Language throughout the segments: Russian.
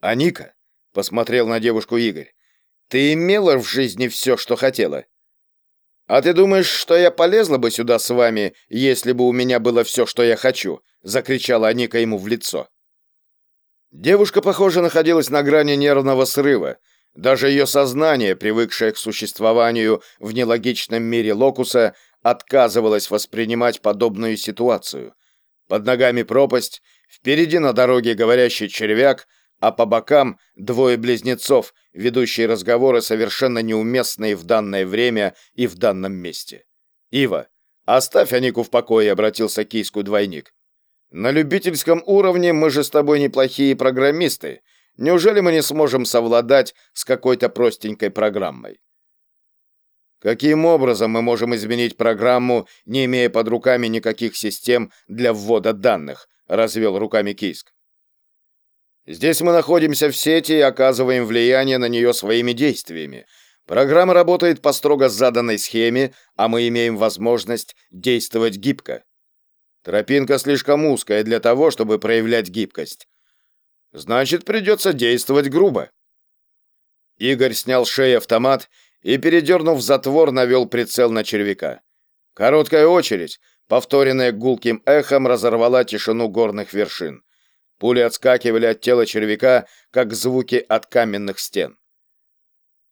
«А Ника?» — посмотрел на девушку Игорь. «Ты имела в жизни все, что хотела?» «А ты думаешь, что я полезла бы сюда с вами, если бы у меня было все, что я хочу?» — закричала Аника ему в лицо. Девушка, похоже, находилась на грани нервного срыва. Даже ее сознание, привыкшее к существованию в нелогичном мире локуса, отказывалось воспринимать подобную ситуацию. Под ногами пропасть, впереди на дороге говорящий червяк, а по бокам двое близнецов, ведущие разговоры совершенно неуместные в данное время и в данном месте. «Ива, оставь Анику в покое», — обратился к кийску двойник. На любительском уровне мы же с тобой неплохие программисты. Неужели мы не сможем совладать с какой-то простенькой программой? Каким образом мы можем изменить программу, не имея под руками никаких систем для ввода данных? развел руками Киск. Здесь мы находимся в сети и оказываем влияние на нее своими действиями. Программа работает по строго заданной схеме, а мы имеем возможность действовать гибко. Тропинка слишком узкая для того, чтобы проявлять гибкость. Значит, придется действовать грубо. Игорь снял с шеи автомат и, передернув затвор, навел прицел на червяка. Короткая очередь, повторенная гулким эхом, разорвала тишину горных вершин. Пули отскакивали от тела червяка, как звуки от каменных стен.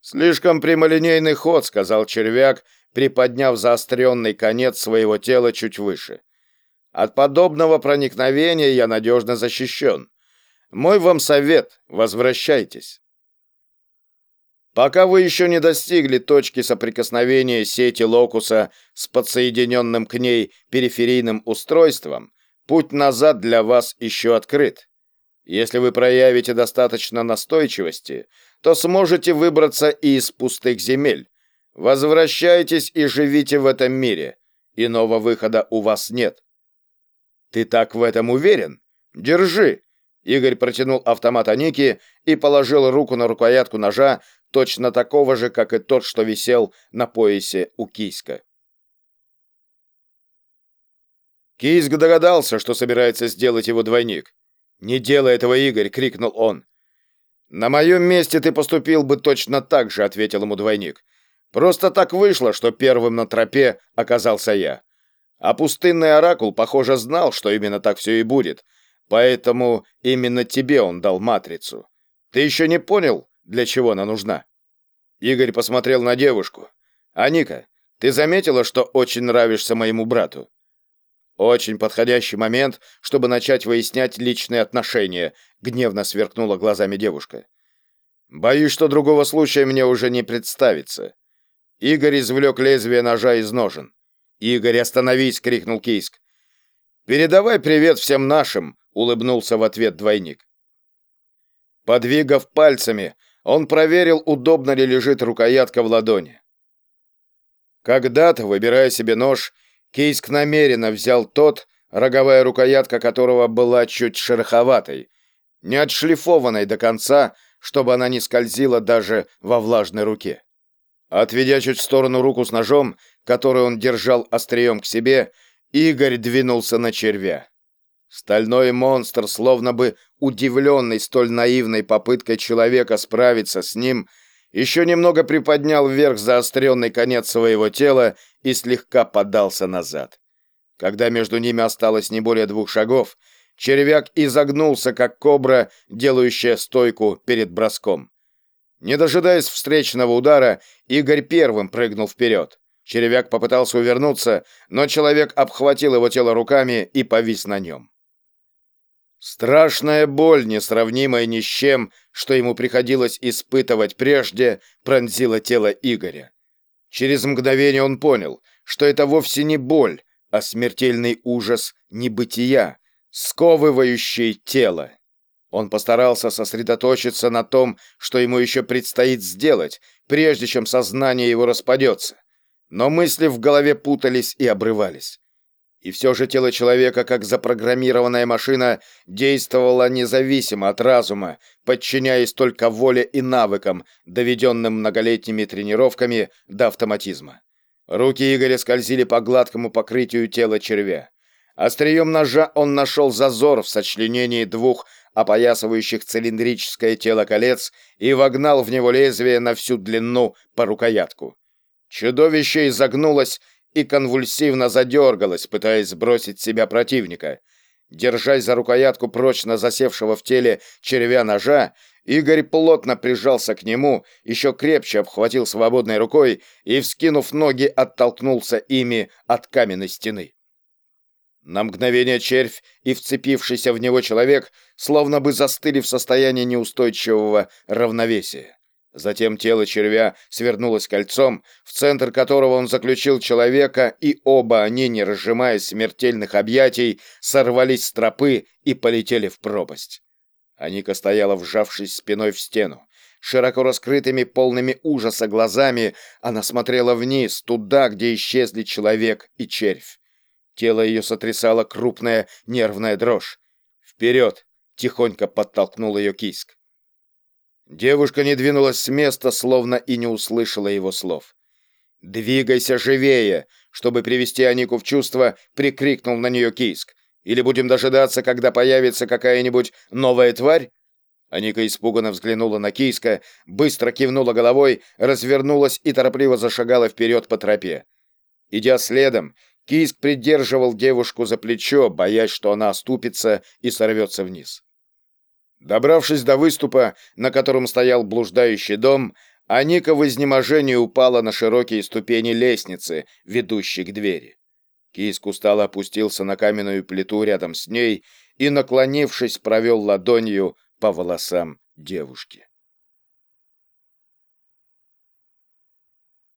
«Слишком прямолинейный ход», — сказал червяк, приподняв заостренный конец своего тела чуть выше. От подобного проникновения я надежно защищен. Мой вам совет – возвращайтесь. Пока вы еще не достигли точки соприкосновения сети локуса с подсоединенным к ней периферийным устройством, путь назад для вас еще открыт. Если вы проявите достаточно настойчивости, то сможете выбраться и из пустых земель. Возвращайтесь и живите в этом мире. Иного выхода у вас нет. «Ты так в этом уверен? Держи!» Игорь протянул автомат Аники и положил руку на рукоятку ножа, точно такого же, как и тот, что висел на поясе у Кийска. Кийск догадался, что собирается сделать его двойник. «Не делай этого, Игорь!» — крикнул он. «На моем месте ты поступил бы точно так же», — ответил ему двойник. «Просто так вышло, что первым на тропе оказался я. А пустынный оракул, похоже, знал, что именно так все и будет, поэтому именно тебе он дал матрицу. Ты еще не понял, для чего она нужна?» Игорь посмотрел на девушку. «Аника, ты заметила, что очень нравишься моему брату?» «Очень подходящий момент, чтобы начать выяснять личные отношения», — гневно сверкнула глазами девушка. «Боюсь, что другого случая мне уже не представится». Игорь извлек лезвие ножа из ножен. «Игорь, остановись!» — крикнул Кийск. «Передавай привет всем нашим!» — улыбнулся в ответ двойник. Подвигав пальцами, он проверил, удобно ли лежит рукоятка в ладони. Когда-то, выбирая себе нож, Кейск намеренно взял тот, роговая рукоятка которого была чуть шероховатой, не отшлифованной до конца, чтобы она не скользила даже во влажной руке. Отведя чуть в сторону руку с ножом, который он держал острием к себе, Игорь двинулся на червя. Стальной монстр, словно бы удивленный столь наивной попыткой человека справиться с ним, еще немного приподнял вверх заостренный конец своего тела и слегка подался назад. Когда между ними осталось не более двух шагов, червяк изогнулся, как кобра, делающая стойку перед броском. Не дожидаясь встречного удара, Игорь первым прыгнул вперед. Червяк попытался увернуться, но человек обхватил его тело руками и повис на нем. Страшная боль, несравнимая ни с чем, что ему приходилось испытывать прежде, пронзила тело Игоря. Через мгновение он понял, что это вовсе не боль, а смертельный ужас небытия, сковывающий тело. Он постарался сосредоточиться на том, что ему еще предстоит сделать, прежде чем сознание его распадется. Но мысли в голове путались и обрывались. И все же тело человека, как запрограммированная машина, действовало независимо от разума, подчиняясь только воле и навыкам, доведенным многолетними тренировками до автоматизма. Руки Игоря скользили по гладкому покрытию тела червя. Острием ножа он нашел зазор в сочленении двух опоясывающих цилиндрическое тело колец и вогнал в него лезвие на всю длину по рукоятку. Чудовище изогнулось и конвульсивно задергалось, пытаясь сбросить с себя противника. Держась за рукоятку прочно засевшего в теле червя ножа, Игорь плотно прижался к нему, еще крепче обхватил свободной рукой и, вскинув ноги, оттолкнулся ими от каменной стены. На мгновение червь и вцепившийся в него человек словно бы застыли в состоянии неустойчивого равновесия. Затем тело червя свернулось кольцом, в центр которого он заключил человека, и оба они, не разжимая смертельных объятий, сорвались с тропы и полетели в пропасть. Аника стояла, вжавшись спиной в стену. Широко раскрытыми, полными ужаса глазами она смотрела вниз, туда, где исчезли человек и червь. Тело ее сотрясало крупная нервная дрожь. «Вперед!» — тихонько подтолкнул ее киск. Девушка не двинулась с места, словно и не услышала его слов. «Двигайся живее!» Чтобы привести Анику в чувство, прикрикнул на нее киск. Или будем дожидаться, когда появится какая-нибудь новая тварь?» Аника испуганно взглянула на Кийска, быстро кивнула головой, развернулась и торопливо зашагала вперед по тропе. Идя следом, Кийск придерживал девушку за плечо, боясь, что она оступится и сорвется вниз. Добравшись до выступа, на котором стоял блуждающий дом, Аника в изнеможении упала на широкие ступени лестницы, ведущей к двери. Киск устало опустился на каменную плиту рядом с ней и, наклонившись, провел ладонью по волосам девушки.